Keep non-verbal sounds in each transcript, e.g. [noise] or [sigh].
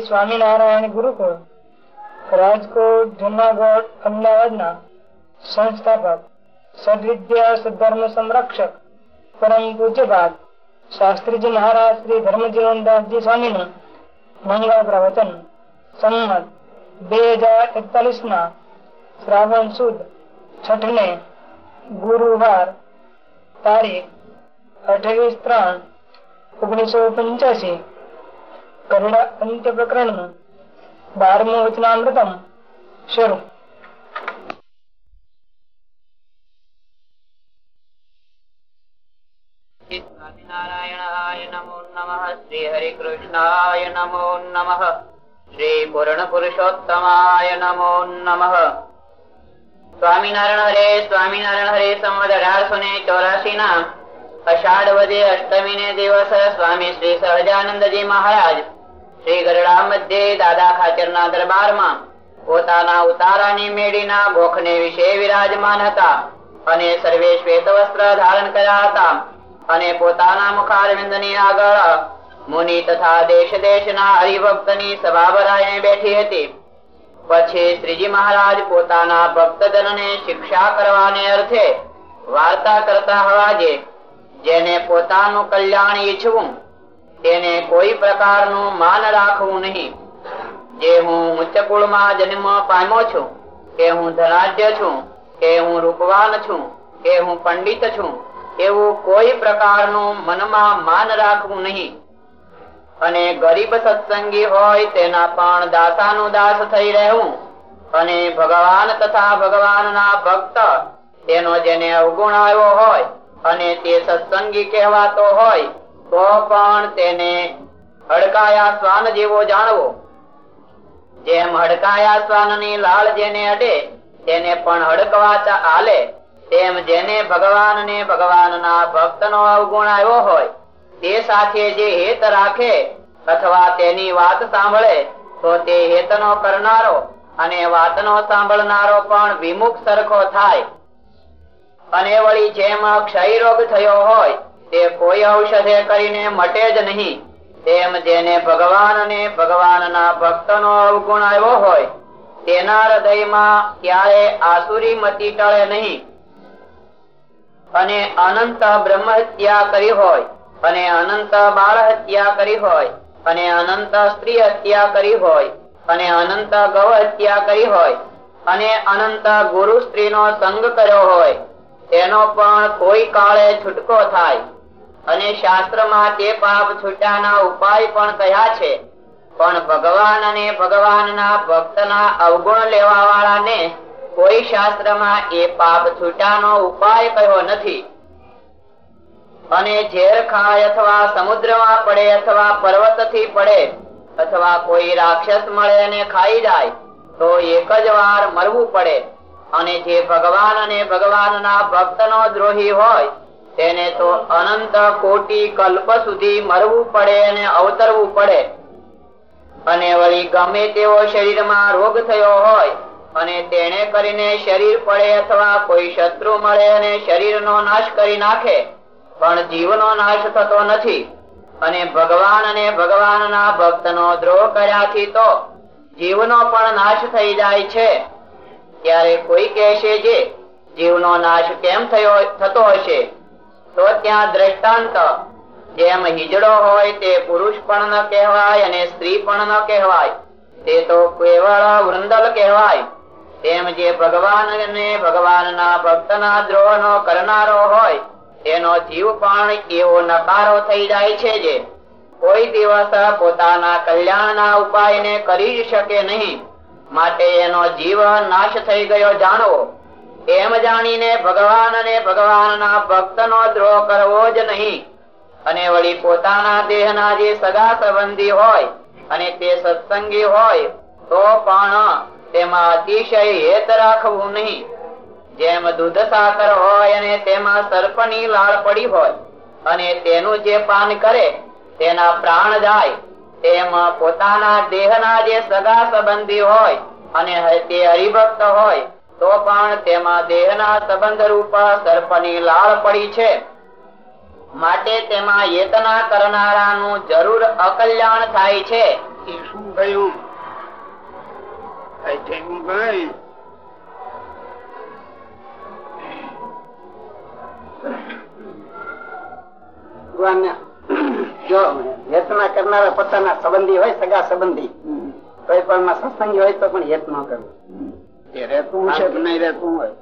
શ્રી સ્વામિનારાયણ ગુરુકુળ, રાજકોટ, જુનાગઢ, અમદાવાદના સંસ્થાપક, સદવિદ્યા સદધર્મ સંરક્ષક, પરમ પૂજ્યપાદ શાસ્ત્રીજી મહારાજ શ્રી ધર્મજીવનદાસજી સ્વામી નું મંગળ પ્રવચન સંમત બે હજાર એકતાલીસ ના શ્રાવણ સુદ છઠ ને ગુરુવાર તારીખ અઠાવીસ ત્રણ ઓગણીસો પંચ્યાસી કરુણા અંત્ય પ્રકરણનું બારમું વચનામૃતમ શરૂ સ્વામિનારાયણાય નમો નમઃ શ્રી હરિકૃષ્ણાય નમો નમઃ શ્રી પૂર્ણ પુરુષોત્તમાય નમો નમઃ સ્વામિનારાયણ હરે અષાઢ વધે અષ્ટમી ને દિવસ સ્વામી શ્રી સહજાનંદજી મહારાજ શ્રી ગરડા મધ્યે દાદા ખાચર ના દરબારમાં પોતાના ઉતારાની મેળીના ગોખને વિશે વિરાજમાન હતા અને સર્વે શ્વેત વસ્ત્ર ધારણ કર્યા હતા અને પોતાના મુખારવિંદની આગળ મુનિ તથા દેશ દેશના હરિભક્તની સભા ભરાઈને બેઠી હતી. પછી શ્રીજી મહારાજ પોતાના ભક્તજન ને શિક્ષા કરવાને અર્થે વાર્તા કરતા હવાજે, જેને પોતાનું કલ્યાણ ઈચ્છવું તેને કોઈ પ્રકારનું માન રાખવું નહીં. જે હું ઉચ્ચ કુળમાં જન્મ પામ્યો છું, કે હું ધનાઢ્ય છું, કે હું રૂપવાન છું, કે હું પંડિત છું, એવું કોઈ પ્રકારનું મનમાં માન રાખવું નહીં. અને ગરીબ સત્સંગી હોય તેના પણ દાસાનું દાસ થઈ રહેવું. અને ભગવાન તથા ભગવાનના ભક્ત તેનો જેને અવગુણ આવ્યો હોય અને તે સત્સંગી કહેવાતો હોય તો પણ તેને હડકાયા શ્વાન જેવો જાણવો. જેમ હડકાયા શ્વાનની લાળ જેને અડે, તેને પણ હડકવાતા આલે તેમ જેને ભગવાન ને ભગવાનના ભક્ત નો અવગુણ આવ્યો હોય, તે સાથે જે હેત રાખે અથવા તેની વાત સાંભળે, તો તે હેતનો કરનારો અને વાતનો સાંભળનારો પણ વિમુખ સરખો થાય. અને વળી જેમ ક્ષય રોગ થયો હોય તે કોઈ ઔષધે કરીને મટે જ નહીં. તેમ જેને ભગવાન અને ભગવાનના ભક્તનો અવગુણ આવ્યો હોય, તેના હૃદયમાં ક્યારે આસુરી મતી ટળે નહીં. અને અનંત બ્રહ્મ હત્યા કરી હોય, અને અનંત બાળ હત્યા કરી હોય, અને અનંત સ્ત્રી હત્યા કરી હોય, અને અનંત ગૌ હત્યા કરી હોય, અને અનંત ગુરુ સ્ત્રીનો સંગ કર્યો હોય, તેનો પણ કોઈ કાળે છૂટકો થાય. અને શાસ્ત્રમાં તે પાપ છૂટાના ઉપાય પણ કયા છે. પણ ભગવાન અને ભગવાનના ભક્તના અવગુણ લેવા વાળાને કોઈ શાસ્ત્રમાં એ પાપ છૂટાનો ઉપાય કયો નથી. અને ઝેર ખાય અથવા સમુદ્રમાં પડે અથવા પર્વતથી પડે અથવા કોઈ રાક્ષસ મળે અને ખાઈ જાય, તો એક જ વાર મરવું પડે. અને જે ભગવાન અને ભગવાનના ભક્તનો દ્રોહી હોય તેને તો અનંત કોટી કલ્પ સુધી મરવું પડે અને અવતરવું પડે. અને વળી ગમે તેવો શરીરમાં રોગ થયો હોય અને તેને કરીને શરીર પડે અથવા કોઈ શત્રુ મળે અને શરીરનો નાશ કરી નાખે, પણ જીવનો નાશ થતો નથી. અને ભગવાન અને ભગવાનના ભક્તનો દ્રોહ કર્યાથી તો જીવનો પણ નાશ થઈ જાય છે. ત્યારે કોઈ કહેશે જે, જીવનો નાશ કેમ થયો, થતો હશે? તો ત્યાં દ્રષ્ટાંત. જેમ હિજડો હોય તે પુરુષ પણ ન કહેવાય અને સ્ત્રી પણ ન કહેવાય. તે તો કેવળ વૃંદલ કહેવાય. તેમ જે ભગવાન અને ભગવાનના ભક્તના દ્રોહ નો કરનારો હોય, તેનો જીવ પણ એવો નકારો થઈ જાય છે જે. કોઈ દિવસ પોતાના કલ્યાણના ઉપાયને કરી જ શકે નહીં. માટે એનો જીવ નાશ થઈ ગયો જાણવો એમ જાણીને ભગવાન અને ભગવાનના ભક્તનો દ્રોહ કરવો જ નહીં. અને વળી પોતાના દેહના જે સગા સંબંધી હોય અને તે સત્સંગી હોય, તો પણ તેમાં અતિશય હેત રાખવું નહીં. જેમ દૂધ સાકર હોય અને તેમાં સર્પની લાળ પડી હોય, અને તેનું જે પાન કરે, તેના પ્રાણ જાય, તેમ પોતાના દેહના જે સગા સંબંધી હોય, અને તે હરિભક્ત હોય તો પણ તેમાં દેહના સંબંધ રૂપ સર્પની લાળ પડી છે. માટે તેમાં યેતના કરનારાનું જરૂર અકલ્યાણ થાય છે. એ શું કહ્યું થયું કઈ જો હેતના કરનારા પોતાના સંબંધી હોય સગા સંબંધી કોઈ પણ સત્સંગી હોય તો પણ હેત ન કરવું. એ રહેતું છે કે નહીં રહેતું હોય?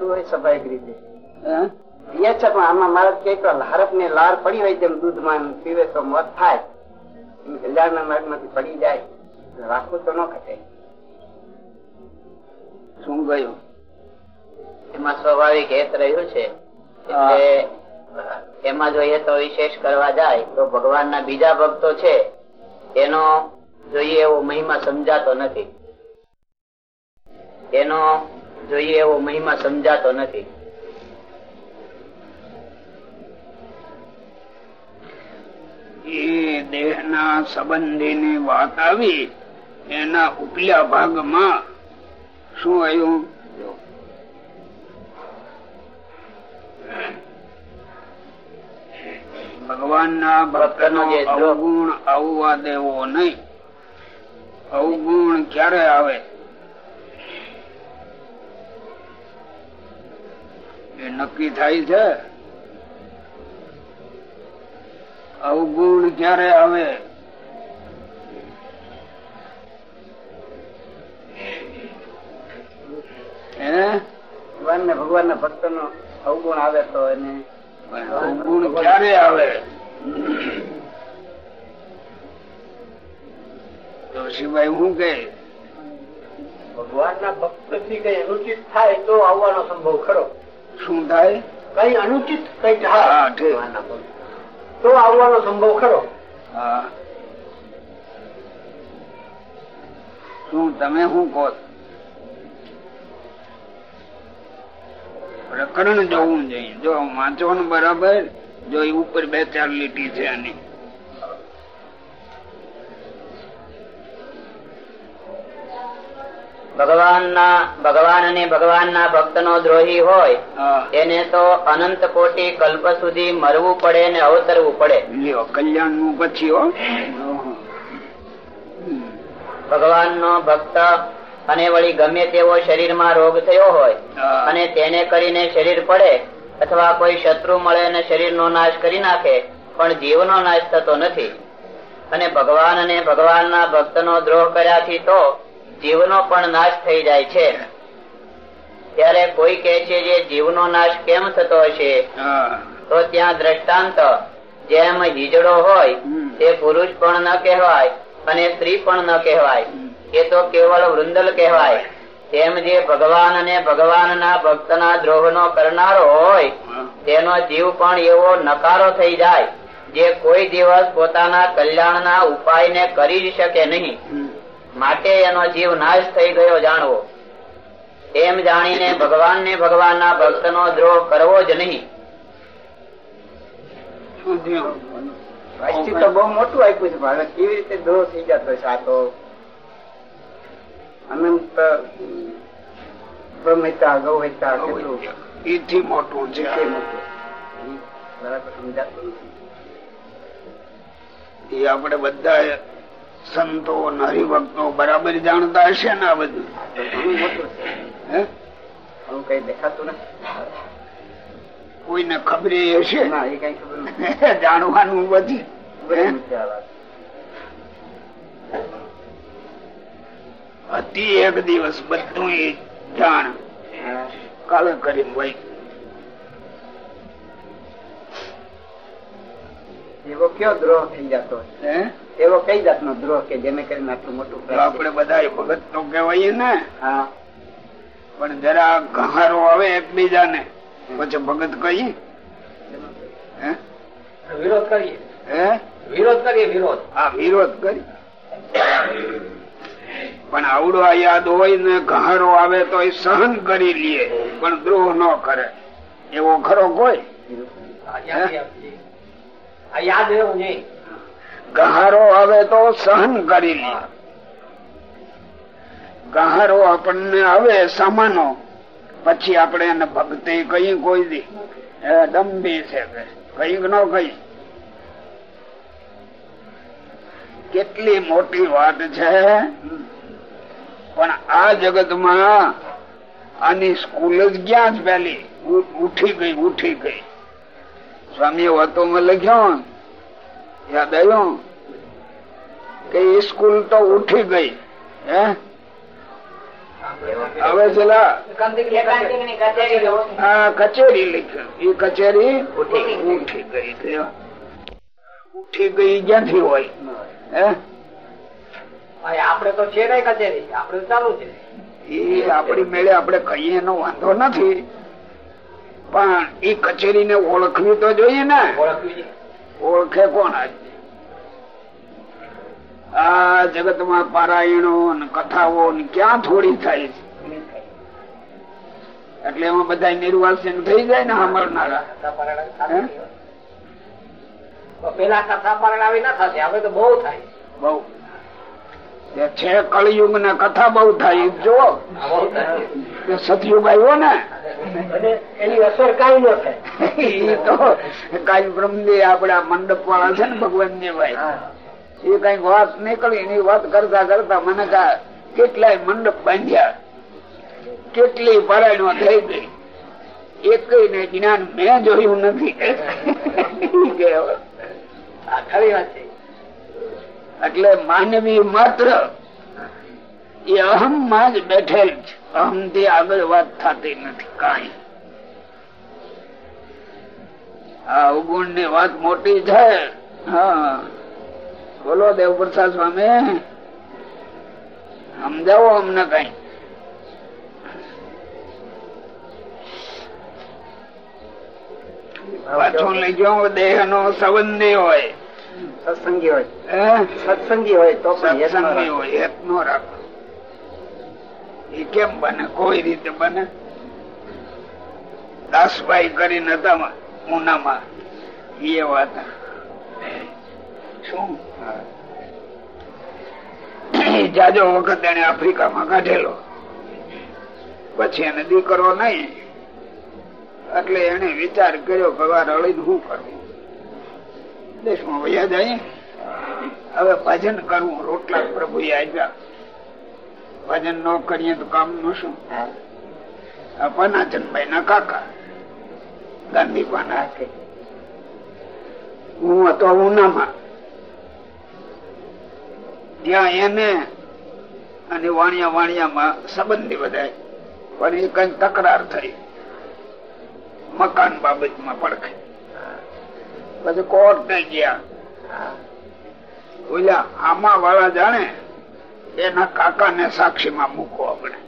હોય સ્વાભાવિક રીતે. હે? છે પણ આમાં મારે કઈ તો હરફની લાર પડી હોય તેમ દૂધમાં પીવે તો મોત થાય. એમ કલ્યાણના માર્ગમાંથી પડી જાય. રાખવું તો ન ખટે. શું ગયું? એમાં સ્વાભાવિક હેત રહ્યું છે. એટલે એમાં જોઈએ તો વિશેષ કરવા જાય તો ભગવાનના બીજા ભક્તો છે એનો જોઈએ એવો મહિમા સમજાતો નથી. એનો જોઈએ એવો મહિમા સમજાતો નથી. એ દેહ ના સંબંધી ની વાત આવી એના ઉપલા ભાગમાં શું આવ્યું? ભગવાન ના ભક્ત નો ભક્તનો. અવગુણ આવવા દેવો નહીં. અવગુણ ક્યારે આવે? એ નક્કી થાય છે? અવગુણ ક્યારે આવે? ભગવાન ને ભગવાન ના ભક્ત નો અવગુણ આવે તો એને અવગુણ ક્યારે આવે? તુલસીભાઈ હું કે ભગવાન ના ભક્તથી કઈ અનુચિત થાય તો આવવાનો સંભવ ખરો. શું થાય? કઈ અનુચિત કઈ તો આવવાનો સંભવ ખરો. શું તમે શું કહો પ્રકરણ જોવું જોઈએ. જો વાંચવાનું બરાબર જો એ ઉપર બે ચાર લીટી છે આની. ભગવાનના ભગવાન અને ભગવાનના ભક્તનો દ્રોહી હોય એને તો અનંત કોટી કલ્પ સુધી મરવું પડે ને અવતરવું પડે. કલ્યાણનું પછી ભગવાનનો ભક્ત અને વળી ગમે તેવો શરીરમાં રોગ થયો હોય અને તેને કરીને શરીર પડે અથવા કોઈ શત્રુ મળે અને શરીરનો નાશ કરી નાખે પણ જીવનો નાશ થતો નથી. અને ભગવાન અને ભગવાનના ભક્તનો દ્રોહ કર્યાથી તો જીવનો પણ નાશ થઈ જાય છે. ત્યારે કોઈ કે છે જે જીવનો નાશ કેમ થતો હશે? તો ત્યાં દ્રષ્ટાંત જેમ હિજડો હોય તે પુરુષ પણ ન કહેવાય અને સ્ત્રી પણ ન કહેવાય. એ તો કેવળ વૃંદલ કહેવાય. તેમ જે ભગવાન અને ભગવાનના ભક્તના દ્રોહનો કરનારો હોય તેનો જીવ પણ એવો નકારો થઈ જાય જે કોઈ દિવસ પોતાના કલ્યાણ ના ઉપાય ને કરી જ શકે નહીં. માટે એનો જીવ નાશ થઈ ગયો જાણવો. એમ જાણીને ભગવાન ભગવાનને ભગવાનના ભક્તનો દ્રોહ કરવો જ નહીં. તો બહુ મોટું આપ્યું છે પણ કેવી રીતે દ્રોહ થઈ જતો છે અનંત બ્રહ્મહિતા ગૌહિતા કેટલું? એથી મોટું છે. બરાબર સમજાતું એ આપણે બધા સંતો હરિભક્તો બરાબર જાણતા હશે ને આ બધું? કોઈને ખબર હશે? જાણવાનું બધી. હે? મિથ્યા વાત. અતિ એક દિવસ બધું જાણ. કાલે કરી ભાઈ એવો કયો દ્રોહ થઈ જતો? હે? એવો કઈ જાતનો દ્રોહ કે જેને કરીને આટલું મોટું આપડે આપણે બધા ભગત તો કહેવાય ને. હા. પણ જરા ઘહારો આવે એકબીજાને પછી ભગત કહીએ? હે? વિરોધ કરીએ. હે? વિરોધ કરીએ વિરોધ. આ વિરોધ કરી. પણ આવડો આ યાદ હોય ને ગહારો આવે તો એ સહન કરી લે પણ દ્રોહ ન કરે. એવો ખરો કોઈ? આ યાદ એવું નહીં. ગહારો આવે તો સહન કરી લે. ગહારો આપણને આવે સામાનો. પછી આપણે એને ભક્તિ કઈ કોઈ દી. દંભી છે કંઈક ન કઈ. કેટલી મોટી વાત છે. પણ આ જગતમાં આની સ્કૂલ જ ક્યાં જ પેલી ઉઠી ગઈ ઉઠી ગઈ. સ્વામી વાતોમાં લખ્યો યાદ આવ્યું? કે સ્કૂલ તો ઉઠી ગઈ હે? હવે પેલા હા કચેરી. લખ્યું. એ કચેરી ઉઠી ગઈ. ઉઠી ગઈ. ક્યાંથી હોય? હે? આપડે તો છે કઈ કચેરી. આપડે ચાલુ છે. એ આપડી મેળે આપડે કહીએ એનો વાંધો નથી. પણ એ કચેરી ને ઓળખવી તો જોઈએ ને. ઓળખે કોણ? આજ આ જગતમાં પારાયણો ને કથાઓ ને ક્યાં થોડી થાય છે? એટલે એમાં બધા નિર્વાસન થઈ જાય ને સાંભળનારા. પેલા કથા પરણાવી ના થશે હવે તો બહુ થાય. બહુ. છે કળિયુગ ને કથા બહુ થાય જો સતયુગ આવ્યો ને એની અસર કઈ ન થાય. તો કઈ બ્રહ્મજી આપડા મંડપ વાળા છે ને ભગવાન ભાઈ એ કઈ વાત નીકળી એની વાત કરતા કરતા મને કા કેટલાય મંડપ બાંધ્યા. કેટલી પરાયણો થઈ ગઈ. એક ને જ્ઞાન મેં જોયું નથી. ખરી વાત છે. એટલે માનવી માત્ર એ અહમમાં જ બેઠેલ છે. અહમથી આગળ વાત થતી નથી કઈ. આ અવગુણની વાત મોટી છે. હા. બોલો દેવ પ્રસાદ સ્વામી. સમજાવો અમને કઈ. પાછો લઈ ગયો દેહ નો સંબંધી હોય. સત્સંગી હોય. સત્સંગી હોય તો સત્સંગી હોય હેત નો રાખો. એ કેમ બને? કોઈ રીતે બને? દાસભાઈ કરીને હતા ઉનામાં. એ વાત શું? જાજો વખત એને આફ્રિકામાં કાઢેલો. પછી એને દીકરો નહીં. એટલે એને વિચાર કર્યો કે રળીને શું કરવું દેશમાં વયા જાય. હવે ભજન કરવું, રોટલા પ્રભુ આપ્યા. ભજન ન કરીએ તો કામનું શું? પનાચંદભાઈ ના કાકા ગાંધી પાના હું હતો ઉનામાં. ત્યાં એને અને વાણિયા વાણિયામાં સંબંધી બધા પણ એ કઈ તકરાર થઈ. મકાન બાબતમાં પડખે. પછી કોર્ટે ગયા. ઓલા આમાં વાળા જાણે એના કાકા ને સાક્ષી માં મૂકો આપણે.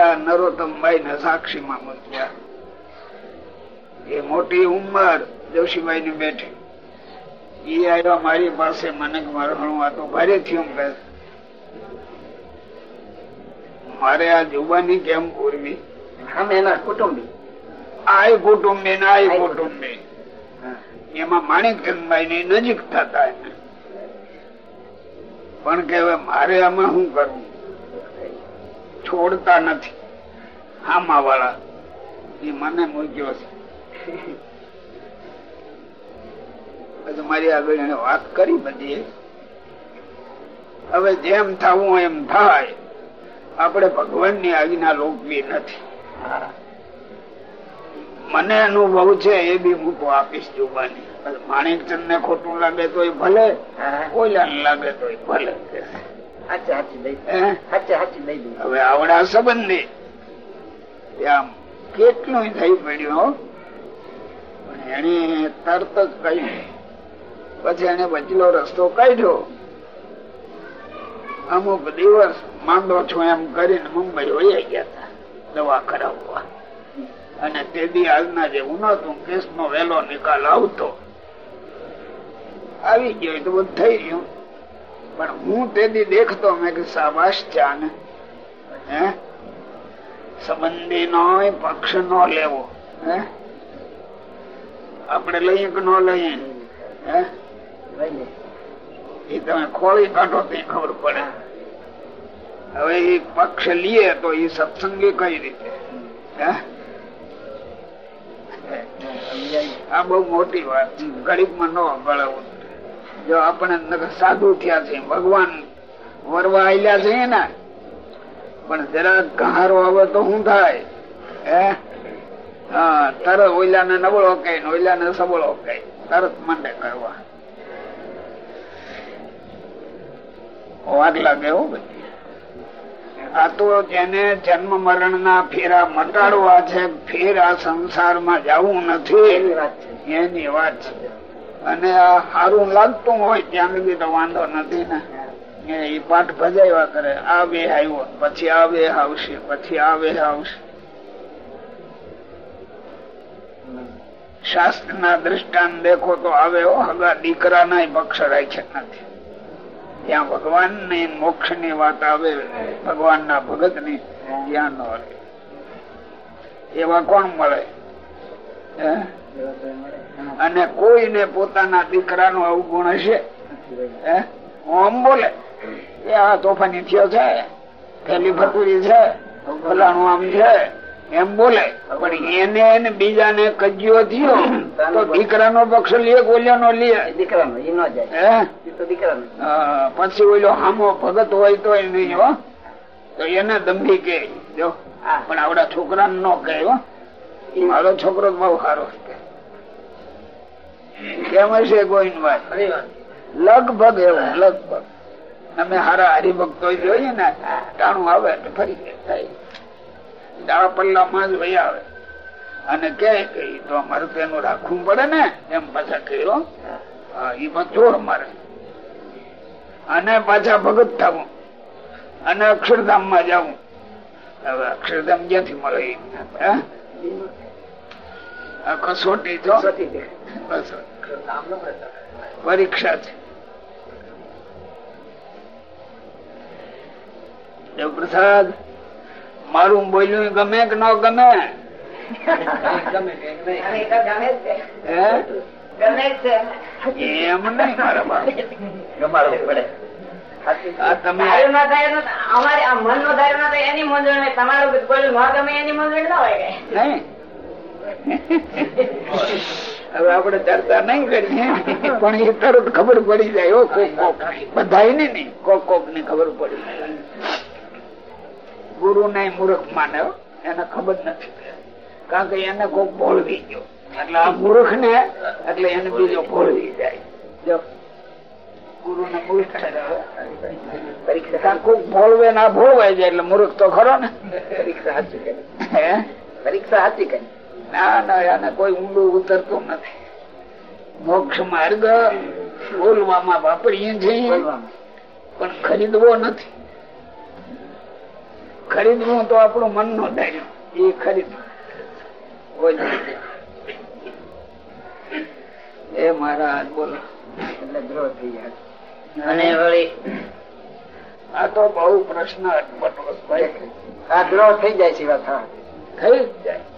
આ નરોત્તમભાઈ ને સાક્ષી માં મૂક્યા. એ મોટી ઉંમર જોશીભાઈ ની બેઠી. એ આવ્યા મારી પાસે મને મારે ઘણું આ તો ભારે થયું કે. મારે આ જુબાની કેમ પૂરવી? અમે એના કુટુંબી. આય કુટુંબી ને આય કુટુંબી. એમાં માણેકચંદભાઈ ની નજીક થતા એને. પણ કે હવે મારે આમાં શું કરવું? છોડતા નથી. આમાં વાળા એ મને મૂક્યો છે. મારી આગળ એને વાત કરી બધી. હવે જેમ થવું એમ થાય. આપણે ભગવાનની આજ્ઞા લોકવી નથી. મને અનુભવ છે એ બી મૂકો આપીશ જુબાની. માણેકચંદ ને ખોટું લાગે તો ભલે કોઈલા લાગે તો ભલે. હવે આવડા સંબંધી આમ કેટલું થઈ પડ્યું પણ એને તરત જ કહ્યું. પછી એને બચલો રસ્તો કાઢ્યો. અમુક દિવસ માંડો છો એમ કરીને મુંબઈ વહી ગયા હતા દવા કરાવવા અને તે દી આજના જેવું નતું કેસ નો વહેલો નિકાલ આવતો આવી ગયો તો બધું થઈ રહ્યું પણ હું તે દેખતો, મેં કે સાબાશ ચાન સંબંધી નો પક્ષ નો લેવો. હે? લઈએ કે ન લઈએ? એ તમે ખોળી કાઢો તો ખબર પડે. હવે એ પક્ષ લઈએ તો એ સત્સંગી કઈ રીતે? હે? આ બહુ મોટી વાત. ગરીબમાં ન ગળાવું જો આપણે સાધુ થયા છે ભગવાન વરવા આયલા છે ને પણ જરા કહારો આવે તો શું થાય? હે? હા તરત ઓઈલા ને નબળો કહે ઓઈલા ને સબળો કહે તરત મંડે કરવા. લાગે હો આ તો જેને જન્મ મરણ ના ફેરા મટાડવા છે ફેરા સંસારમાં જવું નથી. એની વાત છે. અને આ સારું લાગતું હોય ત્યાં લગી તો વાંધો નથી ને. એ પાઠ ભજાવ્યા કરે. આ બે આવ્યો પછી આ બે આવશે, પછી આ બે આવશે. શાસ્ત્ર ના દ્રષ્ટાંત દેખો તો આવે હગા દીકરા ના પક્ષ રાખ્યા નથી. ત્યાં ભગવાનની મોક્ષની વાત આવે ભગવાન ના ભગતની ધ્યાન એવા કોણ મળે? હે? અને કોઈને પોતાના દીકરાનો અવગુણ હશે? આમ બોલે? એ આ તોફાની થયો છે થેલી ફતુરી છે ફલાણું આમ છે એમ બોલે. પણ એને એને બીજાને કજ્યો થયો તો દીકરાનો પક્ષ લે ઓલિયાનો લે. દીકરાનો એ ન જાય. એ પછી ઓલો હામો ભગત હોય તો નહીં હો. તો એને દંભી કે જો. પણ આવડા છોકરા નો કહે હો. મારો છોકરો બહુ સારો કેમ હશે ગોવિંદભાઈ લગભગ એવું લગભગ. અમે હારા હરિભક્તો જોઈએ ને ટાણું આવે ફરી થાય. દાળ પલ્લામાં જ ભાઈ આવે. અને કે તો અમારે તો એનું રાખવું પડે ને એમ પાછા કહ્યો એ ચોર મારે. અને પાછા ભગત થવું. અને અક્ષરધામમાં જવું. હવે અક્ષરધામ જ્યાંથી મળે કસોટી તો? કસોટી પરીક્ષા છે. દેવપ્રસાદ મારું બોલ્યું ગમે કે ન ગમે. એમ નહીં મારા બાપ. ગમાડવું પડે તમારું હવે આપણે ચર્ચા નહીં કરીએ. પણ એ તરત ખબર પડી જાય. કોક કોક. બધા નહીં કોક કોક ને ખબર પડી જાય. ગુરુ ને મૂર્ખ માને એને ખબર નથી. કારણ કે એને કોક ભોળવી ગયો. એટલે આ મૂર્ખ ને એટલે એને બીજો ભોળવી જાય. જો ગુરુ ને મૂર્ખ પરીક્ષા કોક ભોળવે ના ભોળવાય જાય એટલે મૂર્ખ તો ખરો ને. પરીક્ષા સાચી કરી. હે? પરીક્ષા સાચી કરી. ના ના કોઈ ઊંડું ઉતરતું નથી. મોક્ષ માર્ગ બોલવામાં વાપરીએ છીએ પણ ખરીદવો નથી. ખરીદવું તો આપણું મન નો ધાર્યું એ ખરીદવું. એ મહારાજ બોલો. એટલે દ્રોહ થઈ ગયા. અને વળી? આ તો બહુ પ્રશ્ન અટપટો આ દ્રોહ થઈ જાય છે વાત થઈ જાય.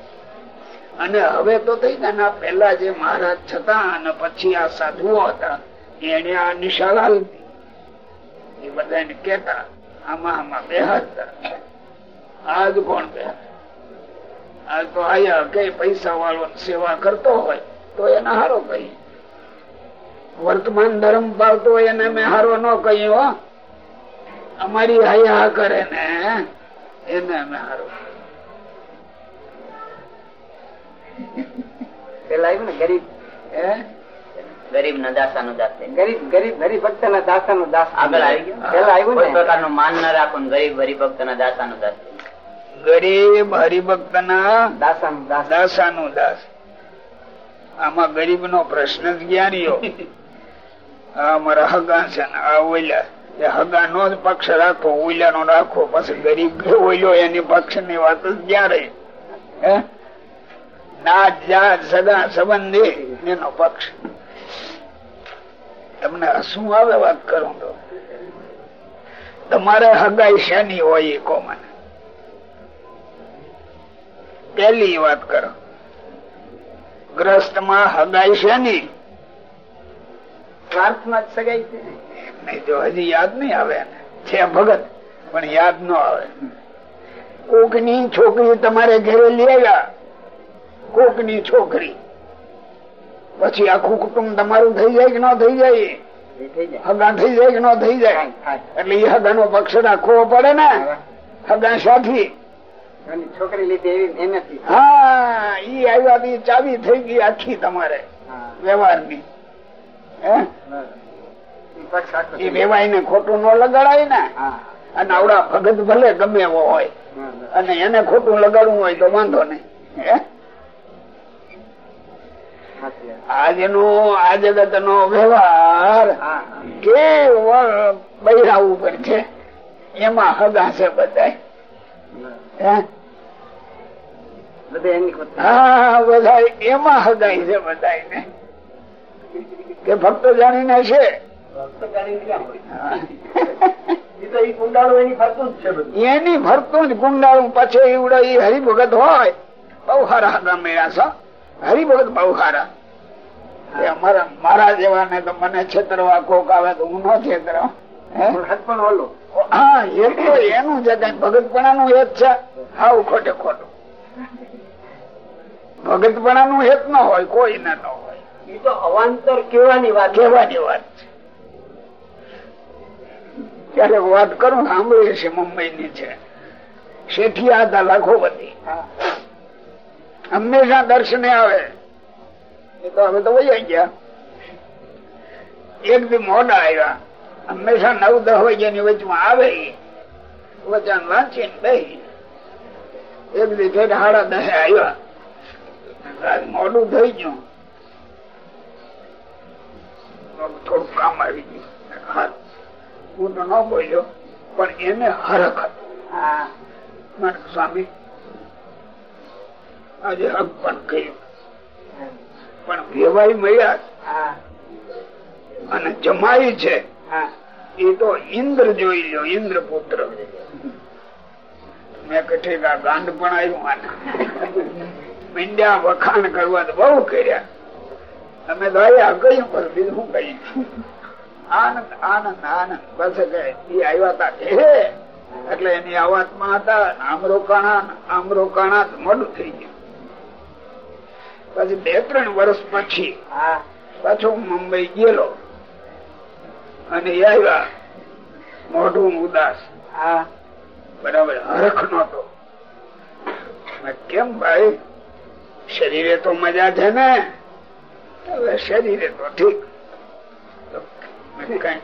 અને હવે તો થઈ ગયા પેલા જે મહારાજ છતાં અને પછી આ સાધુઓ હતા, એને આ નિશાળ હાલતી એ બધાને કેતા આમાં આમાં બેહાડતા આજ કોણ બે આજ તો આયા કે પૈસા વાળો સેવા કરતો હોય, તો એને હારો કહી. વર્તમાન ધર્મ પાળતો હોય એને મેં હારો ન કહ્યું. અમારી હાયા કરે ને, એને અમે હારો પેલા આવ્યું ને ગરીબ. ગરીબ ના દાસા નું દાસ ગરીબ ગરીબ હરિભક્ત ના દાસા નું દાસ આગળ આવી ગયું? પેલા આવ્યું કોઈ ને? પ્રકારનું માન ના રાખો ગરીબ હરિભક્ત ના દાસા નું દાસ ગરીબ હરિભક્ત ના દાસા. નું દાસ. દાસા નું દાસ આમાં ગરીબ નો પ્રશ્ન જ જ્ઞાનીઓ આ અમારા હગા છે ને આ ઓલા હગા નો જ પક્ષ રાખો ઓલા નો રાખો પછી ગરીબ ઓઈલો એની પક્ષની વાત જ ક્યારે હે? નાત જાત સગા સંબંધી એનો પક્ષ. તમને શું આવે વાત કરું તો? તમારે હગાઈ શેની હોય એ કોમન પેલી વાત કરો. ગ્રસ્તમાં હગાઈ શેની? સ્વાર્થમાં જ સગાઈ છે. નહીં જો હજી યાદ નહીં આવે છે ભગત પણ યાદ ન આવે. કોકની છોકરી તમારે ઘરે લઈ આવ્યા. કોકની છોકરી. પછી આખું કુટુંબ તમારું થઈ જાય કે ન થઈ જાય? હગા થઈ જાય કે ન થઈ જાય. એટલે એ હગા નો પક્ષ રાખવો પડે ને. હગા સાથી છોકરી લીધી હા ઈ આવ્યા ચાવી થઈ ગઈ આખી તમારે પક્ષ આખો એ વેવાય ને ખોટું ન લગાડાય ને. હા. અને આવડા ભગત ભલે ગમે એવો હોય. અને એને ખોટું લગાડવું હોય તો વાંધો નહીં. આજનો આ જગત નો વ્યવહાર કેવળ બૈરા ઉપર છે એમાં હગા છે બધા. બધે. હા એમાં હગાય છે બધા ને કે ભક્ત જાણીને છે? એની ફરતું જ કુંડાળું પછી એવડે હરિભગત હોય. બહુ હરા હગા મેળા છો. હરિભગત બહુ હારા અમારા મારા જેવા ને તો મને છેતરવા કોક આવે તો હું ન છેતરા પણ ઓલો હા એ તો એનું છે કઈ ભગતપણાનું હેત છે? હાવ ખોટે ખોટું. ભગતપણાનું હેત ન હોય કોઈ ને ન હોય. એ તો અવાંતર કેવાની વાત કહેવાની વાત છે. ક્યારેક વાત કરું સાંભળીએ છે મુંબઈ ની છે. આધા લાખો લાખોપતિ હંમેશા દર્શને આવે. એ તો હવે તો વહી ગયા. એક દી મોડા આવ્યા. હંમેશા નવ દસ વાગ્યાની વચમાં આવે. વચન વાંચીને બેસી એક દી ફેર સાડા દહે આવ્યા. મોડું થઈ ગયું. થોડું કામ આવી ગયું. હું. તો ન બોલ્યો પણ એને હરખ હા. સ્વામી આજે હક પણ કહ્યું પણ વેવાય મળ્યા અને જમાઈ છે એ તો ઇન્દ્ર જોઈ લો ઇન્દ્ર પુત્ર. મેં કઠી ગાંડ પણ આવ્યું આને મીંડ્યા વખાણ કરવા બહુ કર્યા. અમે દયા કયું પણ બીજું કઈ આનંદ આનંદ આનંદ. બસ એ આવ્યા તા એટલે એની આવાતમાં હતા આમરો આમ રોકાણા ને આમ રોકાણા મોડું થઈ ગયું. પછી બે ત્રણ વર્ષ પછી પાછો મુંબઈ ગયેલો. અને આવ્યા મોઢું ઉદાસ. હા. બરાબર હરખ નતો કેમ ભાઈ? શરીરે તો મજા છે ને? હવે શરીરે તો ઠીક. કઈ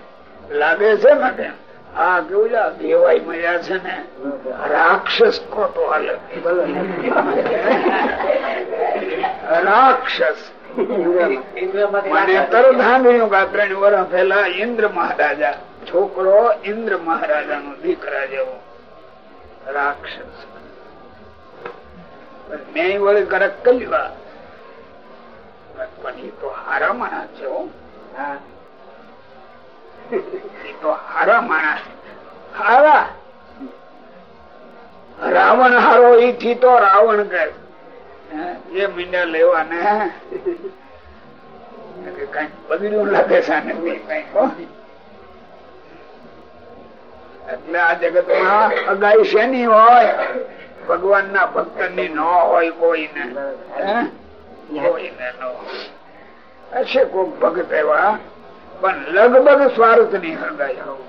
લાગે છે ને કેમ હા કેવું દેવાય મળ્યા છે ને? રાક્ષસ ખોટો રાક્ષસ. આ છોકરો ઇન્દ્ર મહારાજા નો દીકરા જેવો. રાક્ષસ. મેં વળી કરક કર્યું પણ એ તો હારા માણસ છે હો. તો હારા માણસ. હારા. રાવણ હારો ઈથી તો રાવણ કે એ મીંડા લેવા ને કઈ બગડ્યું લાગે છે. એટલે આ જગતમાં અગાઈ શેની હોય? ભગવાન ના ભક્તની ન હોય કોઈને? કોઈને ન હશે કોક ભગત એવા. પણ લગભગ સ્વાર્થની હોવું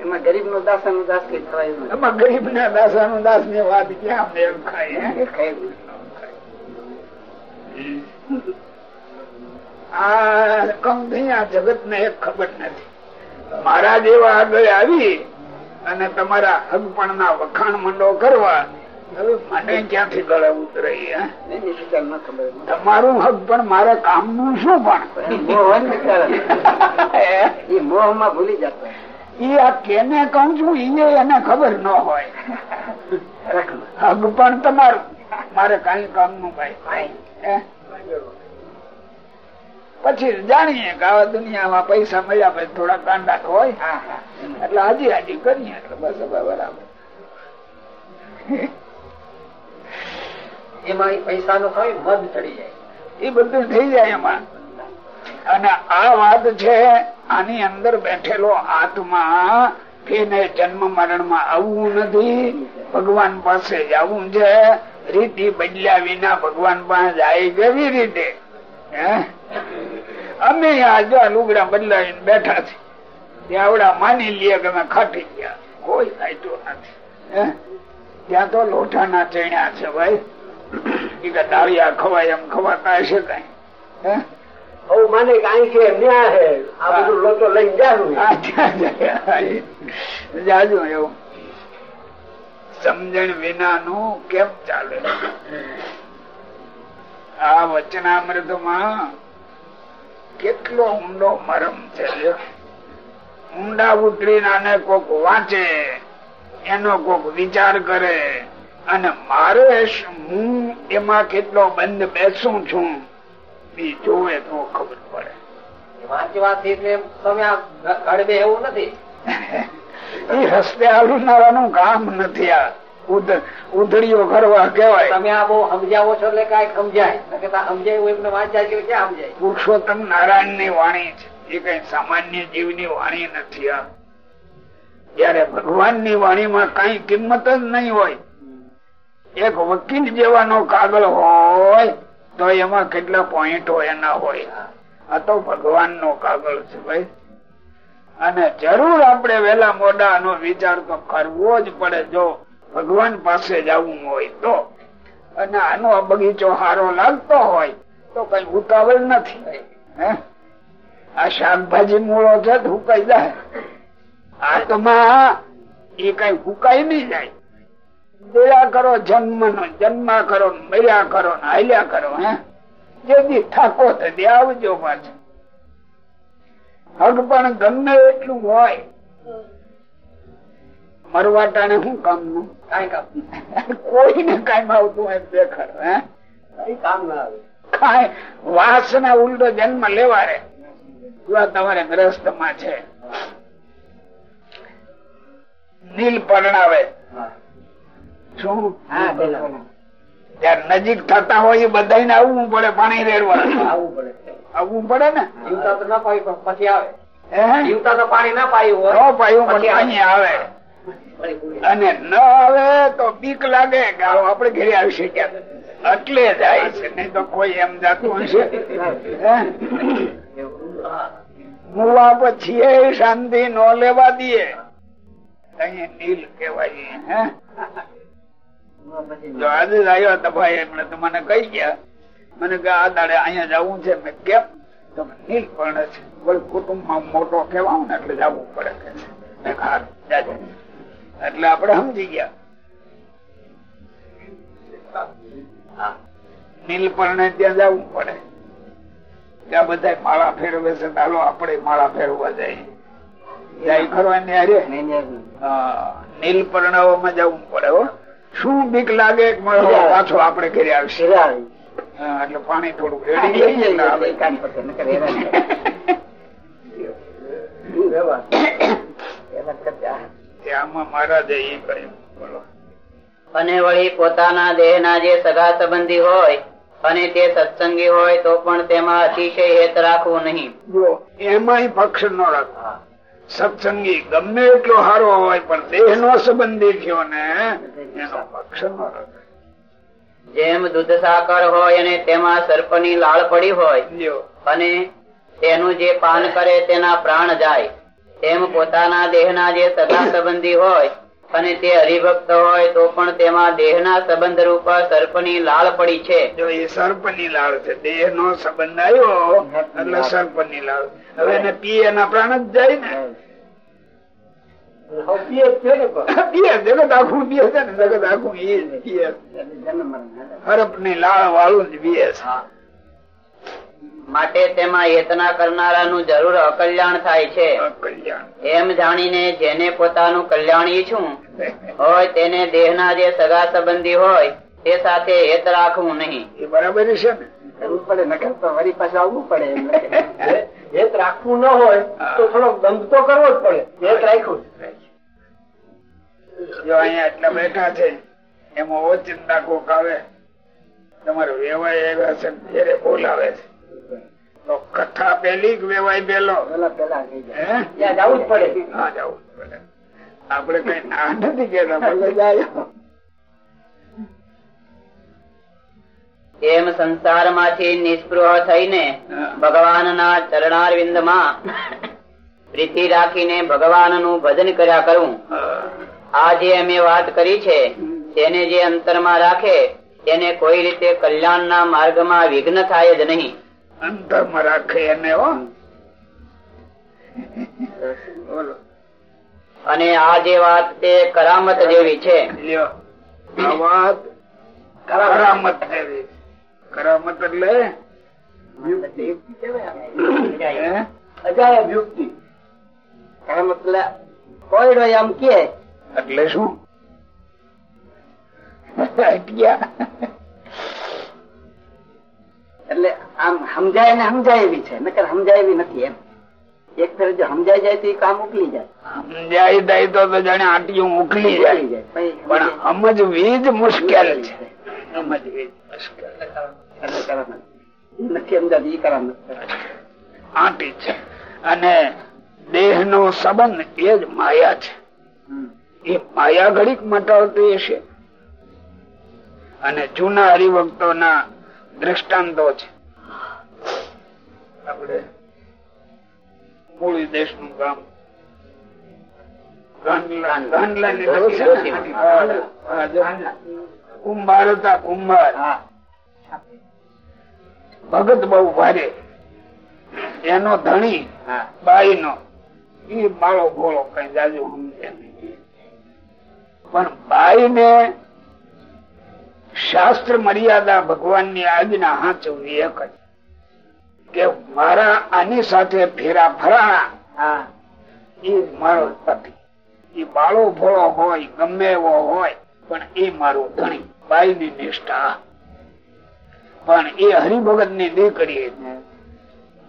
એમાં ગરીબ નો દાસ નો દાસ કઈ થવાય એમાં ગરીબ ના દાસા નું દાસની વાત ક્યાં ખાય ખાય. આ કંપની આ જગત ને એક ખબર નથી. મારા જેવા આગળ આવી અને તમારા હગપણ ના વખાણ મંડો કરવા મને ક્યાંથી ગળે ઉતરે. તમારું હક પણ મારા કામનું શું એ મોહ પણ ભૂલી જતો. એ આ કેને કઉ છું ઈ એને ખબર ન હોય. હક પણ તમારું. મારે કઈ કામનું ભાઈ? પછી જાણીએ કે આવા દુનિયામાં પૈસા મળ્યા પછી થોડા કાંડા તો હોય. એટલે હાજી હાજી કરીએ. એટલે બસ હવે બરાબર. એમાં પૈસા નો કઈ મધ ચડી જાય. એ બધું થઈ જાય એમાં. અને આ વાત છે, આની અંદર બેઠેલો આત્મા તેને જન્મ મરણમાં આવવું નથી. ભગવાન પાસે જવું છે. રીતિ બદલ્યા વિના ભગવાન પાસે જાય કેવી રીતે? અમે આ જો આ લુગડા બદલાવીને બેઠા છે આવડા માની લઈએ કે અમે ખાટી ગયા. કોઈ કાઢ્યું નથી? ત્યાં તો લોઠાના ચણ્યા છે ભાઈ. કે દાળિયા ખવાય એમ ખવાતા હશે કઈ માને કે અહીં છે ન્યા હે. આ બધું લઈને. જાજો એવું. સમજણ વિનાનું કેમ ચાલે? આ વચનામૃતમાં કેટલો ઊંડો મરમ છે. ઊંડા ઉતરીને આને કોક વાંચે એનો કોક વિચાર કરે. અને મારે હું એમાં કેટલો બંધ બેસું છું એ જોવે તો ખબર પડે. વાંચવાથી એટલે તમે આ એવું નથી. [laughs] એ હસ્તે હાલનારાનું કામ નથી આ. ઉધ- ઉધડીઓ કરવા કેવાય તમે આ બહુ સમજાવો છો એટલે કઈ સમજાય. સમજાય એમને વાંચ્યા છે ક્યાં સમજાય? પુરુષોત્તમ નારાયણની વાણી છે. એ કઈ સામાન્ય જીવની વાણી નથી આ. જયારે ભગવાનની વાણીમાં કઈ કિંમત જ નહીં હોય એક વકીલ જેવાનો કાગળ હોય, તો એમાં કેટલા પોઈન્ટ એના હોય. આ તો ભગવાન નો કાગળ છે ભાઈ. અને જરૂર આપણે વેલા મોડા નો વિચાર તો કરવો જ પડે જો ભગવાન પાસે જવું હોય તો. અને આનો બગીચો હારો લાગતો હોય, તો કઈ ઉતાવળ નથી? આ શાકભાજી મૂળો છે હુકાઈ જાય. આત્મા એ કઈ હુકાઈ નહીં જાય. દયા કરો જન્મ નો જન્મા કરો મર્યા કરો હાલ્યા કરો હે? જેથી થાકો થતી આવજો પાછું. હક પણ ગમે એટલું હોય. મરવાટાને શું કામનું કઈ કામ કોઈને કામ આવતું હોય દેખાડ હે? કઈ કામ ના આવે. કાંઈ વાસના ઉલટો જન્મ લેવા રે. તમારે ગ્રસ્તમાં છે. નીલ પરણાવે. શું નજીક થતા હોય એ બધાને આવવું પડે પાણી રેડવા આવવું પડે. આવવું પડે ને? જીવતા તો ના પાય પછી આવે. હે? જીવતા તો પાણી ના પાયું ન પાયું પણ પછી આવે. આવે. અને ન આવે તો બીક લાગે કે આપડે ઘરે આવી શક્યા. એટલે જાય છે નહીં તો કોઈ એમ જાતું હશે? મુવા પછી શાંતિ ન લેવા દઈએ. અહીં નીલ કેવાય હે? જો આજે જ આવ્યો ભાઈ એમણે તો મને કહી ગયા. મને કે આ દાડે અહીંયા જવું છે. મેં કેમ? તો મેં છે. કોઈ કુટુંબમાં મોટો કેવાઉં ને એટલે જવું પડે. કે છે. મેં કીધું, હારું, જાજે. એટલે આપણે સમજી ગયા. નીલપર્ણે ત્યાં જવું પડે. ત્યાં બધા માળા ફેરવે છે. ચાલો આપડે માળા ફેરવા જાય જાય ખરો હારે? હા, નીલપર્ણાઓમાં જવું પડે હો. શું બીક લાગે? પાછો આપડે ઘરે આવશે. એટલે પાણી થોડું [laughs] અને વળી પોતાના દેહના જે સગા સંબંધી હોય અને તે સત્સંગી હોય તો પણ તેમાં અતિશય હેત રાખવું નહીં. એમાં એમાંય પક્ષ ન રાખો. સત્સંગી ગમે એટલો હારો હોય પણ દેહ નો સંબંધી થયો ને એનો પક્ષ નો જેમ દૂધ સાકર હોય અને તેમાં સર્પની લાળ પડી હોય અને તેનું જે પાન કરે તેના પ્રાણ જાય તેમ પોતાના દેહના જે સગા સંબંધી હોય અને તે હરિભક્ત હોય તો પણ તેમાં દેહના સંબંધ રૂપ સર્પની લાળ પડી છે. જો એ સર્પની લાળ છે દેહ નો સંબંધ આવ્યો એટલે સર્પની લાળ. હવે એને પી એના પ્રાણ જ જાય ને. પીએ ને પણ. [laughs] જગત આખું એ હરપની લાળ વાળું જ બીએસ છે. માટે તેમાં યત્ના કરનારાનું જરૂર અકલ્યાણ થાય છે. એમ જાણીને જેને પોતાનું કલ્યાણ ઈચ્છું હોય તેને દેહના જે સગા સંબંધી હોય તે સાથે હેત રાખવું નહીં. એ બરાબર છે કરવું પડે નકર તો વળી પાછું આવવું પડે હેત રાખવું ન હોય તો થોડો દંભ તો કરવો જ પડે. હેત રાખ્યું. જો અહીંયા એટલા બેઠા છે એમાં ઓચિંતા કોક આવે. તમારો વેવાય એવા છે બોલાવે છે. તો કથા પેલી વેવાય પેલો જવું પડે. હા જવું પડે. આપડે કઈ ના નથી કેતા એમ સંસારમાંથી નિસ્પૃહ થઈને ભગવાનના ચરણારવિંદમાં પ્રીતિ રાખીને ભગવાનનું ભજન કર્યા કરવું આ જે અમે વાત કરી છે તેને જે અંતરમાં રાખે તેને કોઈ રીતે કલ્યાણના માર્ગમાં વિઘ્ન થાય જ નહીં. અંતરમાં રાખે એને હો. બોલો. અને આ જે વાત તે કરામત જેવી છે. આ વાત કરામત જેવી. કરામત એટલે? અજાયબ. યુક્તિ આ મતલબ કોયડો એમ કે. એટલે શું? અટક્યા. એટલે આમ સમજાય ને સમજાય એવી છે. નકર સમજાય એવી નથી એમ. એક ફેર જો સમજાય જાય તો એ કામ ઉકલી જાય. સમજાય જાય તો જાણે આટિયું ઉકલી જાય. પણ સમજવી જ મુશ્કેલ છે. સમજવી મુશ્કેલ. એટલે કરામત. ઈ નથી સમજાતી ઈ કરામત આંટી છે. અને દેહ નો સંબંધ એ જ માયા છે. એ માયા ઘડીક મટાવતી હશે. અને જૂના હરિભક્તો ના દ્રષ્ટાંતો છે. આપણે મૂળી દેશનું ગામ. કુંભાર હતા કુંભાર. ભગત બહુ ભારે. એનો ધણી હા. બાઈ નો એ બાળો ભોળો કઈ જાજુ સમજે પણ બાઈ ને શાસ્ત્ર મર્યાદા ભગવાનની આજ્ઞા હાચવવી એક જ. કે મારા આની સાથે ફેરા ફરાણા એ મારો પતિ. એ બાળો ભોળો હોય ગમે એવો હોય પણ એ મારો ધણી બાઈ ની નિષ્ઠા. પણ એ હરિભગતની દીકરી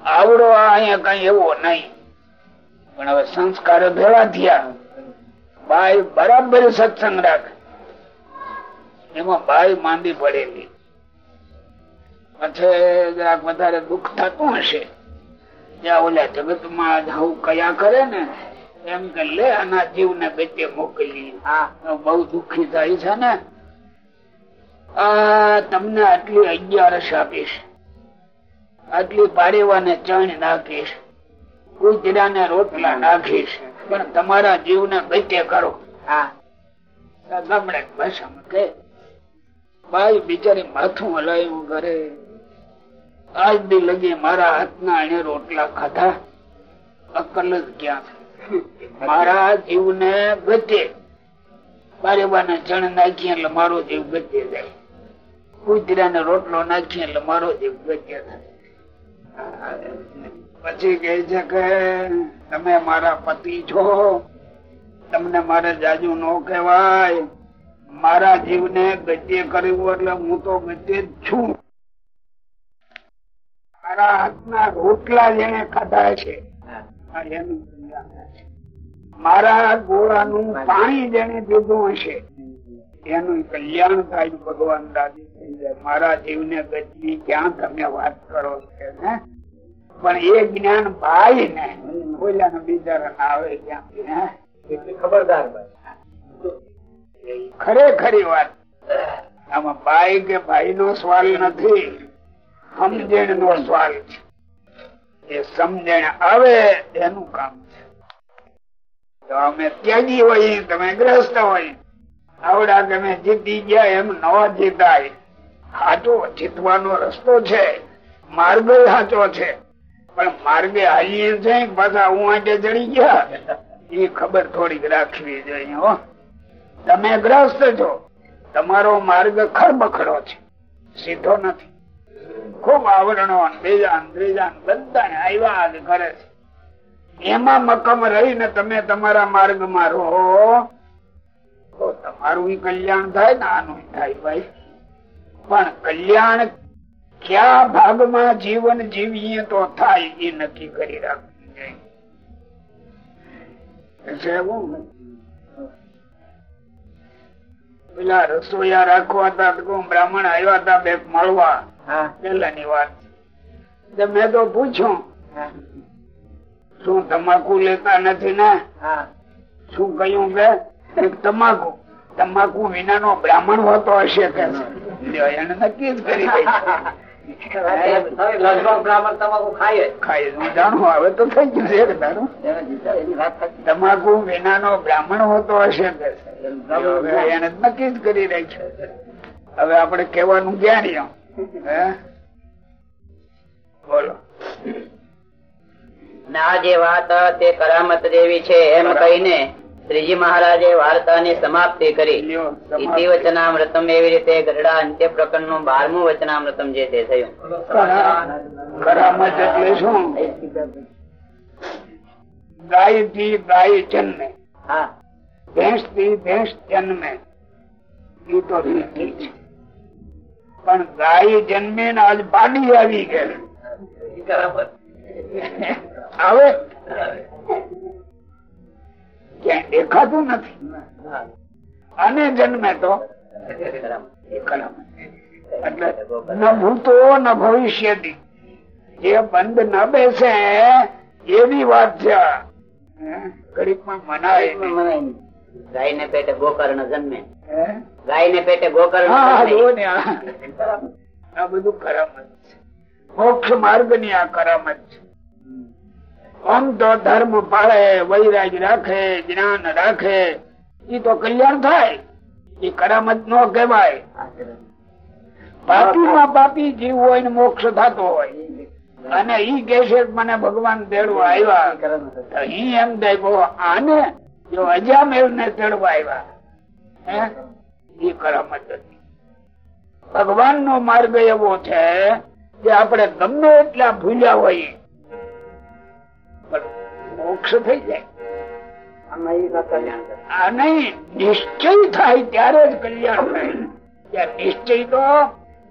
આવડો આ અહીંયા કઈ એવો નહીં. પણ હવે સંસ્કાર ભેળા થયા. બાઈ બરાબર સત્સંગ રાખે. એમાં ભાઈ માંદી પડેલી. પછી જરાક વધારે દુઃખ થતું હશે. જ્યાં ઓલા જગતમાં આવું કયા કરે ને, એમ કે લે આના જીવ ને બેટે મોકલી. હા બહુ દુઃખી થાય છે ને. આ તમને આટલી અગિયારસ આપીશ. આટલી પારેવાને ચણ નાખીશ. કુતરા ને રોટલા નાખીશ. પણ તમારા જીવ ને બેટે કરો. હા. ગમડે ભાષામાં કે. બાઈ બિચારી માથું હલાયું કરે આજ દી લગી મારા હાથના એને રોટલા ખાધા. અકલ જ ક્યાં મારા જીવને ગતે બારેબાને ચણ નાખીએ એટલે મારો જીવ ગતે જાય. કુતરાને રોટલો નાખીએ એટલે મારો જીવ ગતે થાય પછી કહે છે કે, તમે મારા પતિ છો. તમને મારે જાજુ ન કહેવાય. મારા જીવને ગદ્ય કરવું એટલે હું તો ગદ્ય જ છું. મારા હાથના રોટલા જેને ખાધા છે મારા ગોળાનું પાણી જેને દીધું હશે, એનું કલ્યાણ થાય ભગવાન દાદી થઈ જાય. મારા જીવને ગતિ ક્યાં તમે વાત કરો છો ને પણ એ જ્ઞાન ભાઈ ને બોલ્યા ના આવે ક્યાંથી ખબરદાર ભાઈ. ખરેખરી વાત. આમાં ભાઈ કે ભાઈ નો સવાલ નથી સમજણ નો સવાલ છે. એ સમજણ આવે એનું કામ છે. તો અમે ત્યાગી હોય તમે ગ્રસ્ત હોય આવડા તમે જીતી ગયા એમ ન જીતાય. હાચો જીતવાનો રસ્તો છે. માર્ગ સાચો છે. પણ માર્ગે હાલીએ છે, પાછા હું આજે ચડી ગયા? એ ખબર થોડીક રાખવી જોઈએ, હો. તમે ગ્રસ્ત છો. તમારો માર્ગ ખરબખડો છે. સીધો નથી. ખૂબ આવરણો ને બીજા ને ત્રીજા ને બધા આવ્યા જ કરે છે. એમાં મકમ રહીને તમે તમારા માર્ગમાં રહો. તમારું કલ્યાણ થાય ને આનું થાય ભાઈ. પણ કલ્યાણ ક્યાં ભાગમાં જીવન જીવીએ તો થાય એ નક્કી કરી રાખવું જોઈએ. એવું. પેલા રસોઈયા રાખવા હતા બ્રાહ્મણ આવ્યા હતા બે મળવા? પેલા ની વાત. મેં તો પૂછ્યું શું તમાકુ લેતા નથી ને? હા. શું કહ્યું કે? તમાકુ. તમાકુ વિના નો બ્રાહ્મણ હોતો હશે કે? એને નક્કી જ કરી [laughs] તમાકુ વિના છે વિનાનો બ્રાહ્મણ હોતો હશે હવે એને નક્કી જ કરી રાખ્યું હવે આપણે કેવાનું ક્યાં રહ્યું? બોલો. ના આ જે વાત તે કરામત જેવી છે એમ કહીને શ્રીજી મહારાજે વાર્તાની સમાપ્તિ કરી. ઇતિ વચનામૃતમ એવી રીતે ગરડા અંત્ય પ્રકરણનું બારમું વચનામૃતમ જે તે થયું. કરા- એટલે શું ગાયથી ગાય જન્મે. હા. ભેંસથી ભેંસ જન્મે. એ તો રીતિ છે. પણ ગાય જન્મે ને આજ પાડી આવી ગયેલી ઈ કરામત. દેખાતું નથી. અને જન્મે તો એટલે ન ભૂતો ન ભવિષ્ય જે બંધ ન બેસે એવી વાત છે? ઘડીકમાં મનાય મનાય ગાય ને પેટે ગોકર્ણ જન્મે. ગાય ને પેટે ગોકર્ણ. આ. બધું કરામત છે. મોક્ષ માર્ગની આ કરામત છે. આમ તો ધર્મ પાળે વૈરાગ રાખે, જ્ઞાન રાખે. એ તો કલ્યાણ થાય. એ કરામત નો કહેવાય. પાપી માં પાપી જીવ હોય ને મોક્ષ થતો હોય. અને ઈ કે છે મને ભગવાન તેડવા આવ્યા. ઈ એમ થાય આને જો અજામેલ ને તેડવા આવ્યા. એ કરામત ભગવાન નો માર્ગ એવો છે કે આપણે ગમે એટલા ભૂલ્યા હોઈએ પણ મોક્ષ થઈ જાય. આમાં એ વાત કલ્યાણ કરે. આ નહીં નિશ્ચય થાય ત્યારે જ કલ્યાણ થાય. નિશ્ચય તો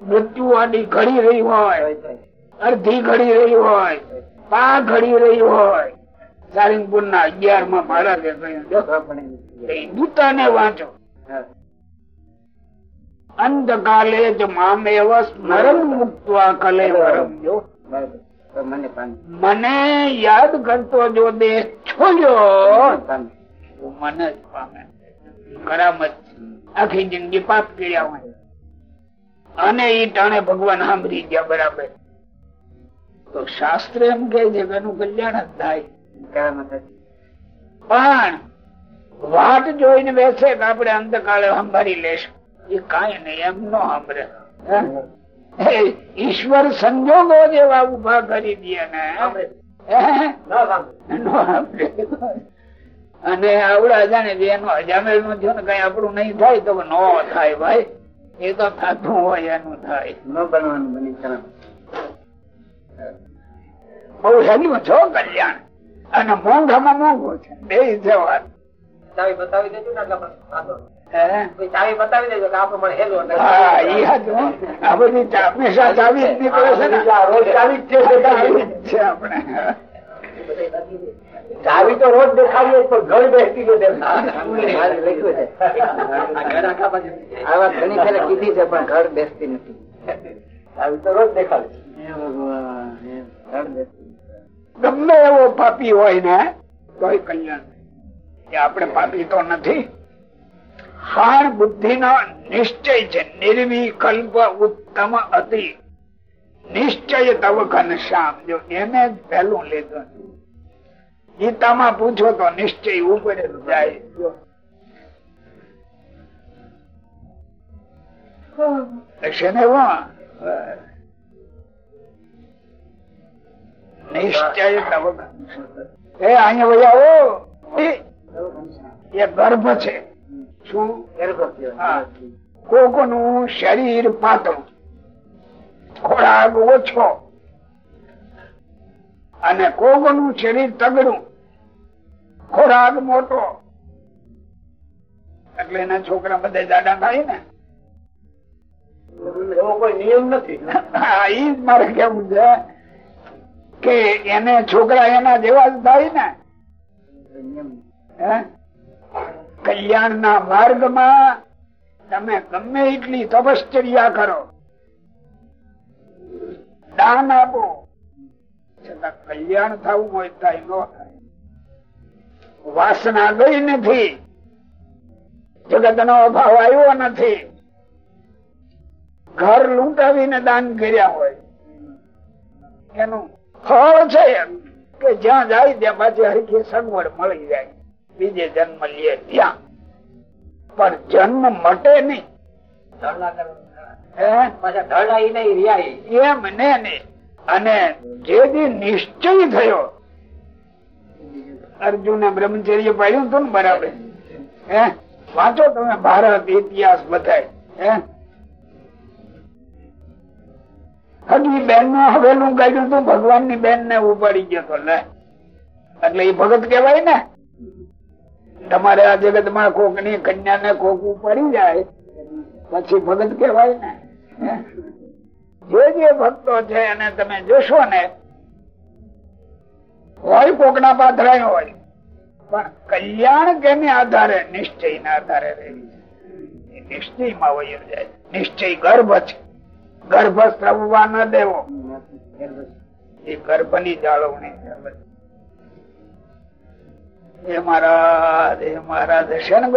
મૃત્યુ આડી ઘડી રહી હોય અડધી ઘડી રહી હોય પા ઘડી રહી હોય. સારંગપુર ના અગિયારમાં મહારાજે કહ્યું એ વાંચો. અંધકાલે જ મામેવ સ્મરણ મુક્ત કલે પરમ જો બરાબર. મને યાદ કરતો જો દેહ છોડ્યો મને જ પામે. કરામત આખી જિંદગી પાપ કર્યા હોય. અને ઈ ટાણે ભગવાન સાંભળી ગયા બરાબર. તો શાસ્ત્ર એમ કે છે કે એનું કલ્યાણ જ થાય. પણ વાત જોઈને બેસે કે આપણે અંતકાળે સંભાળી લેશું. એ કઈ નહીં એમ નો સાંભળે? ઈશ્વર સંજોગો જેવા ઊભા કરી દે ને. અને આવડા જાણે જે હજામેલનું થયું ને કઈ આપણું નહીં થાય તો ન થાય ભાઈ. એ તો થતું હોય એનું થાય. ન બનવાનું બની. બહુ સહેલું છો કલ્યાણ. અને મોંઘામાં મોંઘું છે. બે છે વાત બતાવી દેજો ને ચાવી બતાવી દેજો કે આ પ્રમાણે હેલો હા ઈ હાચું, હો. આ બધી હંમેશા ચાવી જ નીકળે છે ને રોજ ચાવી જ છે. ચાવી જ છે આપણે ચાવી તો રોજ દેખાડીએ પણ ઘર બેસતી છે. આ ઘર આખા બાજુ આ વાત ઘણી ફેરે કીધી છે પણ ઘર બેસતી નથી ચાવી તો રોજ દેખાડે. ગમે એવો પાપી હોય ને તોય કલ્યાણ. આપણે પાપી તો નથી હાણ બુદ્ધિ નો નિશ્ચય છે નિર્વિકલ્પ ઉત્તમ અતિ. નિશ્ચય તવ ઘનશ્યામ જો એને જ પહેલું લીધું. ગીતામાં પૂછો તો નિશ્ચય ઉપર જાય? નિશ્ચય. એ અહીંયા એ ગર્ભ છે. કહેવાય. કોકનું શરીર પાતળું ખોરાક ઓછો. અને કોકનું શરીર તગડું. ખોરાક મોટો. એટલે એના છોકરા બધા જાડા થાય ને. એવો કોઈ નિયમ નથી. જ મારે કેવું છે કે એને છોકરા એના જેવા જ થાય ને. હે? કલ્યાણના માર્ગમાં તમે ગમે એટલી તપશ્ચર્યા કરો. દાન આપો. છતાં કલ્યાણ થવું હોય થાય ન થાય. વાસના ગઈ નથી. જગત નો અભાવ આવ્યો નથી. ઘર લૂંટાવીને દાન કર્યા હોય. એનું ફળ છે કે જ્યાં જાય ત્યાં પાછી હરખી સગવડ મળી જાય. બીજે જન્મ લે ત્યાં. પણ જન્મ મટે નહીં. હે? પાછા ધરણા ઈ નહીં રિયા ઈ. એમ ને અને જે નિશ્ચય થયો અર્જુને બ્રહ્મચર્ય પાડ્યું હતું ને બરાબર. હે? વાંચો તમે ભારત ઇતિહાસ બધાય. હે? હજી બેનનું હવેલું કાઢ્યું હતું ભગવાનની બેન ને ઉપાડી ગયો તો લે. એટલે એ ભગત કેવાય ને તમારે આ જગતમાં કોકની કન્યા ને કોક પડી જાય, પછી ભગત કેવાય ને જે જે ભક્તો છે અને તમે જોશો ને, હોય કોકના પાથરાય હોય, પણ કલ્યાણ કેને આધારે? નિશ્ચય ના આધારે રહેવી નિશ્ચયમાં નિશ્ચયમાં જાય. નિશ્ચય ગર્ભ છે. ગર્ભ સ્રવવા ન દેવો. એ ગર્ભની જાળવણી. એ મહારાજ એ મહારાજ છે ને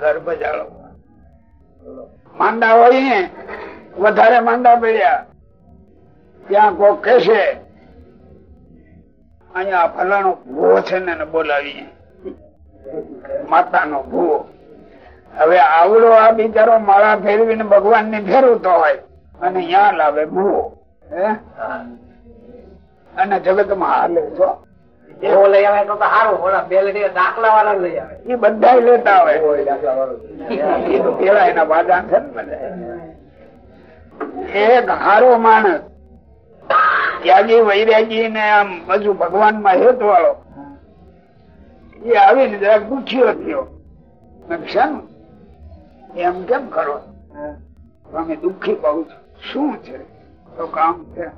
ગર્ભ જાળવવા માંડા હોય ને, વધારે માંડા પડ્યા. ત્યાં કોક કહેશે અહીંયા ફલાણો ભૂવો છે ને બોલાવીએ. માતાનો ભૂવો. હવે આવડો આ બિચારો માળા ફેરવીને ભગવાન ને ફેરવતો હોય અને ત્યાં લાવે ભૂવો. અને જગતમાં હાલે છો એવો લઈ આવે તો તો સારું ઓલા બે દાખલા વાળા લઈ આવે. એ બધા લેતા હોય હોય દાખલા વાળો પેલા એના વાદા છે ને એક હારો માણસ ત્યાગી વૈરાગી ને આમ બધું ભગવાનમાં હેત વાળો એ આવીને જરાક પૂછ્યો થયો. મેં કીધું, શાનું? એમ કેમ કરો? અમે દુઃખી કહું છું. શું છે? તો કામ છે.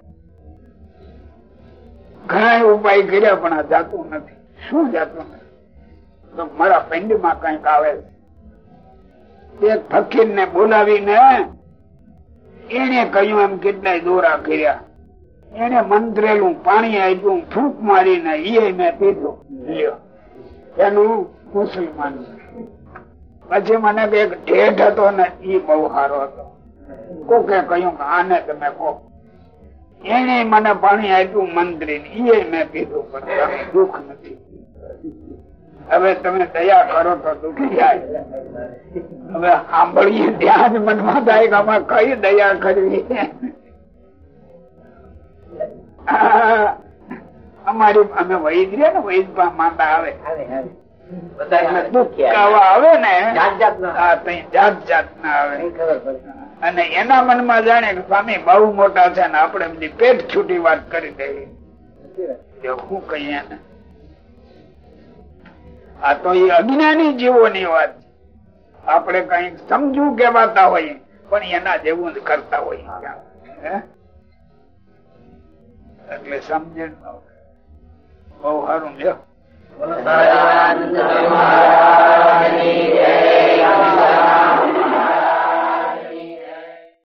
ઘણા ઉપાય કર્યા પણ આ જાતું નથી. શું જાતું નથી? મારા પિંડમાં કંઈક આવે. એક ફકીર ને બોલાવીને એને કહ્યું એમ કેટલાય દોરા કર્યા. એને મંત્રેલું પાણી આપ્યું, ફૂંક મારીને એ મેં પીધું. એનું મુસલમાન પછી મને એક ઢેઢ હતો ને એ બહુ સારો હતો. કોકે કહ્યું કે આને તમે કહો. એને મને પાણી આપ્યું મંત્રી એ મેં પીધું પણ દુઃખ નથી. હવે તમે દયા કરો તો દુઃખ જાય. હવે સાંભળીએ ત્યાં જ મનમાં થાય કે આમાં કઈ દયા કરવી. અમારી અમે વૈદ રે ને વૈદમાં માંદા આવે. બધા આવે. ને જાત જાત જાત ના આવે. ખબર પડે? અને એના મનમાં જાણે સ્વામી બહુ મોટા છે આપણે બધી પેટ છૂટી વાત કરી દેવી. શું કહીએ આ તો એ અજ્ઞાની જીવોની વાત. આપણે કઈ સમજવું કેવાતા હોઈએ, પણ એના જેવું જ કરતા હોય હે? એટલે સમજણ બહુ સારું લ્યો